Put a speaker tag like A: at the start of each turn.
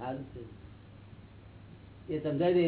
A: સારું છે એ સમજાય દે